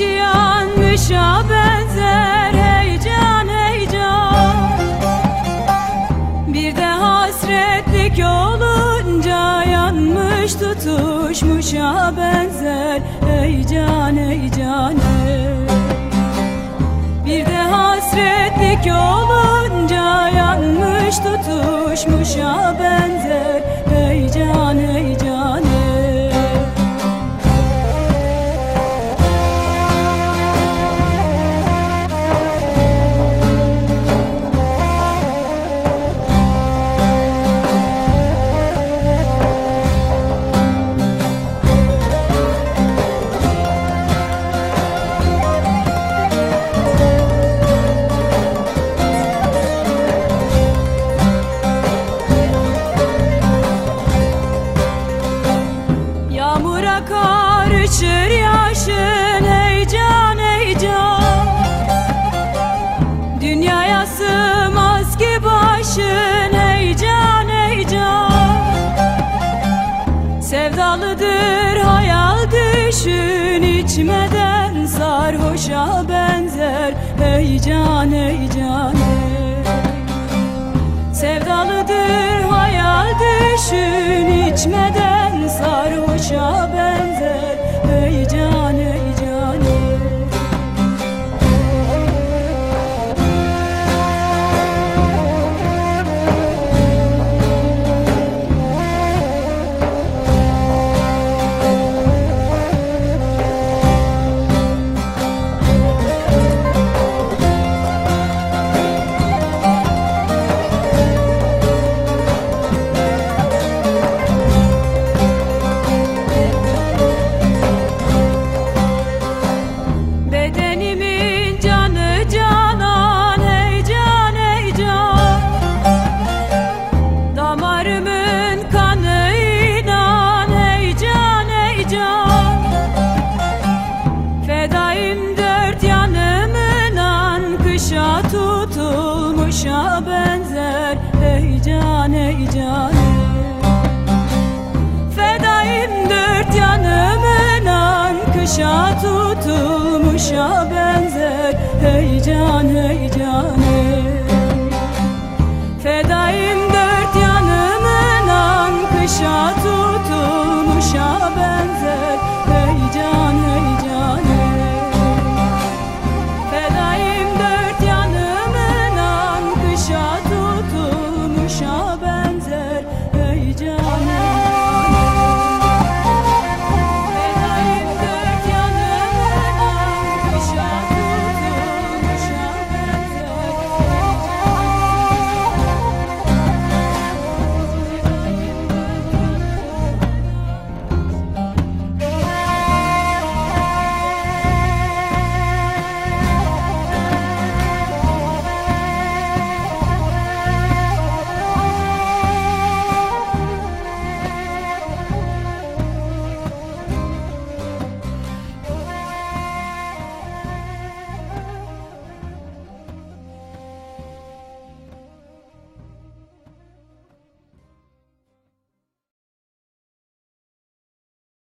yaşayanmışa benzer heyecan heyecan Bir de hasretlik olunca yanmış tutuşmuşa benzer heyecan heyecan. Bir de hasretlik olunca düşün içmeden sarhoşa benzer heyecan hey. Sevdalıdır hayal düşün içmeden Fedaim dört yanımın an. Kışa tutulmuşa benzer. Ey can ey dört yanımın an. Kışa tutulmuşa benzer. Ey can ey can. Fedaim Hijab